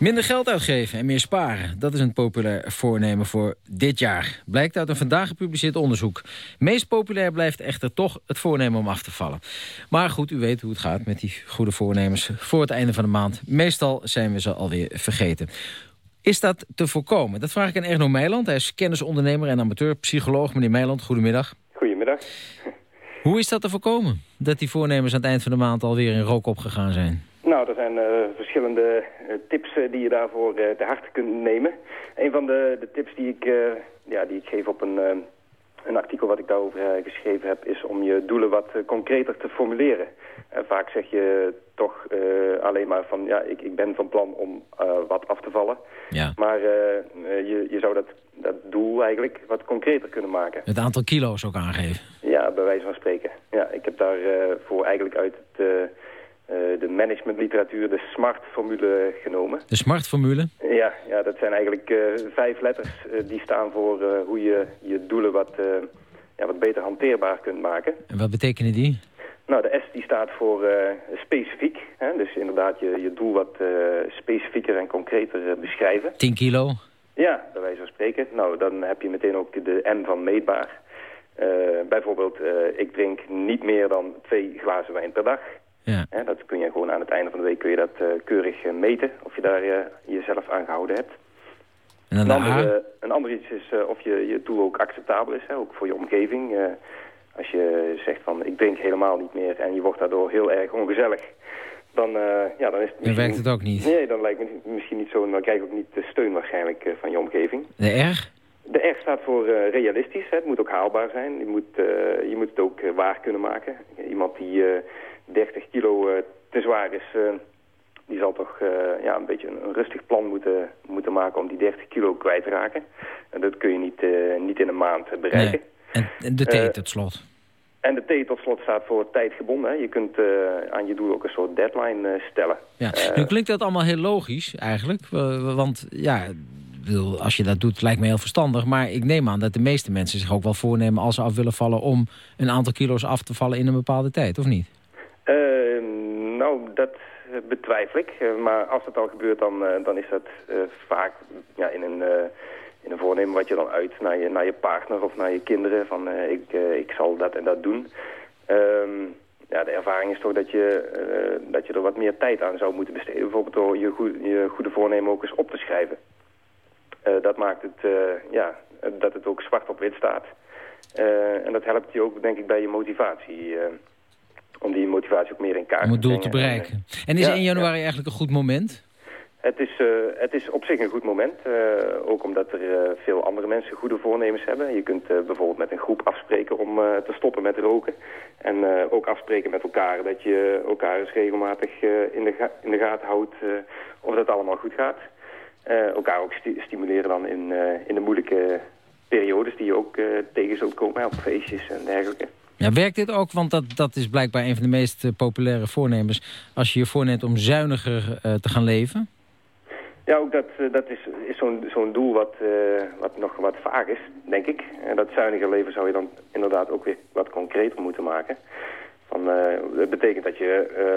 Minder geld uitgeven en meer sparen. Dat is een populair voornemen voor dit jaar. Blijkt uit een vandaag gepubliceerd onderzoek. Meest populair blijft echter toch het voornemen om af te vallen. Maar goed, u weet hoe het gaat met die goede voornemens voor het einde van de maand. Meestal zijn we ze alweer vergeten. Is dat te voorkomen? Dat vraag ik aan Erno Meiland. Hij is kennisondernemer en amateurpsycholoog. Meneer Meiland, goedemiddag. Goedemiddag. Hoe is dat te voorkomen? Dat die voornemens aan het eind van de maand alweer in rook opgegaan zijn? Nou, er zijn uh, verschillende uh, tips uh, die je daarvoor te harte kunt nemen. Een van de, de tips die ik, ja, die ik geef op een, een artikel wat ik daarover geschreven heb... is om je doelen wat concreter te formuleren. vaak zeg je toch alleen maar van... ja, ik, ik ben van plan om wat af te vallen. Ja. Maar je, je zou dat, dat doel eigenlijk wat concreter kunnen maken. Het aantal kilo's ook aangeven? Ja, bij wijze van spreken. Ja, ik heb daarvoor eigenlijk uit het... Managementliteratuur de SMART-formule genomen. De SMART-formule? Ja, ja, dat zijn eigenlijk uh, vijf letters uh, die staan voor hoe je je doelen wat, ja, wat beter hanteerbaar kunt maken. En wat betekenen die? Nou, de S die staat voor specifiek. Hè? Dus inderdaad je, je doel wat specifieker en concreter beschrijven. 10 kilo? Ja, bij wijze van spreken. Nou, dan heb je meteen ook de M van meetbaar. bijvoorbeeld, ik drink niet meer dan twee glazen wijn per dag. Ja. Hè, dat kun je gewoon aan het einde van de week kun je dat uh, keurig uh, meten. Of je daar uh, jezelf aan gehouden hebt. En dan een, ander, een ander iets is of je, je doel ook acceptabel is. Hè, ook voor je omgeving. als je zegt van ik drink helemaal niet meer en je wordt daardoor heel erg ongezellig. Dan, ja, dan, is het dan werkt het ook niet. Nee, dan lijkt me misschien niet zo. Dan krijg je ook niet de steun waarschijnlijk van je omgeving. De R? De R staat voor realistisch. Hè. Het moet ook haalbaar zijn. Je moet, je moet het ook waar kunnen maken. Iemand die 30 kilo uh, te zwaar is, uh, die zal toch uh, ja, een beetje een, een, rustig plan moeten, moeten maken om die 30 kilo kwijt te raken. En dat kun je niet, niet in een maand bereiken. Nee. En, en, de T tot slot? En de T tot slot staat voor tijdgebonden. Hè. Je kunt aan je doel ook een soort deadline stellen. Ja. nu klinkt dat allemaal heel logisch eigenlijk. want ja, als je dat doet, lijkt me heel verstandig. Maar ik neem aan dat de meeste mensen zich ook wel voornemen... als ze af willen vallen om een aantal kilo's af te vallen in een bepaalde tijd, of niet? Uh, nou, dat betwijfel ik. Uh, maar als het al gebeurt, dan, uh, dan is dat vaak ja, in, een, in een voornemen wat je dan uit naar je, naar je partner of naar je kinderen. Van ik, ik zal dat en dat doen. Um, ja, de ervaring is toch dat je, dat je er wat meer tijd aan zou moeten besteden. Bijvoorbeeld door je, goede, je goede voornemen ook eens op te schrijven. Dat maakt het, ja, dat het ook zwart op wit staat. en dat helpt je ook, denk ik, bij je motivatie om die motivatie ook meer in kaart om het te doel te bereiken. En is ja, 1 januari ja. eigenlijk een goed moment? Het is, uh, het is op zich een goed moment. Uh, ook omdat er uh, veel andere mensen goede voornemens hebben. Je kunt bijvoorbeeld met een groep afspreken om te stoppen met roken. En ook afspreken met elkaar dat je elkaar eens regelmatig in, de in de gaten houdt of dat allemaal goed gaat. Elkaar ook sti stimuleren dan in, in de moeilijke periodes die je ook tegen zult komen op feestjes en dergelijke. Ja, werkt dit ook? Want dat, dat is blijkbaar een van de meest uh, populaire voornemens. Als je je voorneemt om zuiniger uh, te gaan leven? Ja, ook dat, uh, dat is, is zo'n zo'n doel wat, wat nog wat vaag is, denk ik. En dat zuiniger leven zou je dan inderdaad ook weer wat concreter moeten maken. Van, dat betekent dat je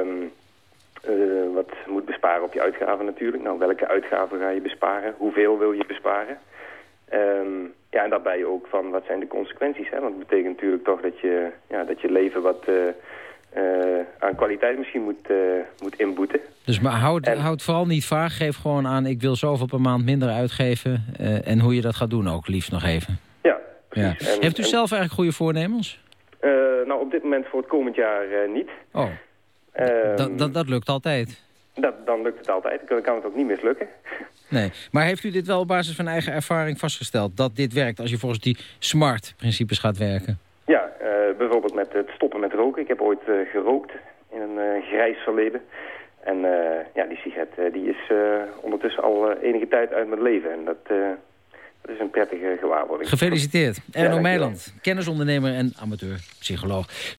um, wat moet besparen op je uitgaven natuurlijk. Nou, welke uitgaven ga je besparen? Hoeveel wil je besparen? Um, ja, en daarbij ook van wat zijn de consequenties. Hè? Want het betekent natuurlijk toch dat je, ja, dat je leven wat uh, uh, aan kwaliteit misschien moet, moet inboeten. Dus maar houd, en, houd vooral niet vaag. Geef gewoon aan, ik wil zoveel per maand minder uitgeven. en hoe je dat gaat doen ook, liefst nog even. Ja, precies. Ja. En, Heeft u en, zelf eigenlijk goede voornemens? nou, op dit moment voor het komend jaar niet. Oh, dat, dat, dat lukt altijd. Dat, dan lukt het altijd. Dan kan het ook niet mislukken. Nee, maar heeft u dit wel op basis van eigen ervaring vastgesteld... dat dit werkt als je volgens die SMART-principes gaat werken? Ja, uh, bijvoorbeeld met het stoppen met roken. Ik heb ooit uh, gerookt in een uh, grijs verleden. En ja, die sigaret die is ondertussen al enige tijd uit mijn leven. En dat, dat is een prettige gewaarwording. Gefeliciteerd. Erno ja, Meiland, kennisondernemer en amateur-psycholoog.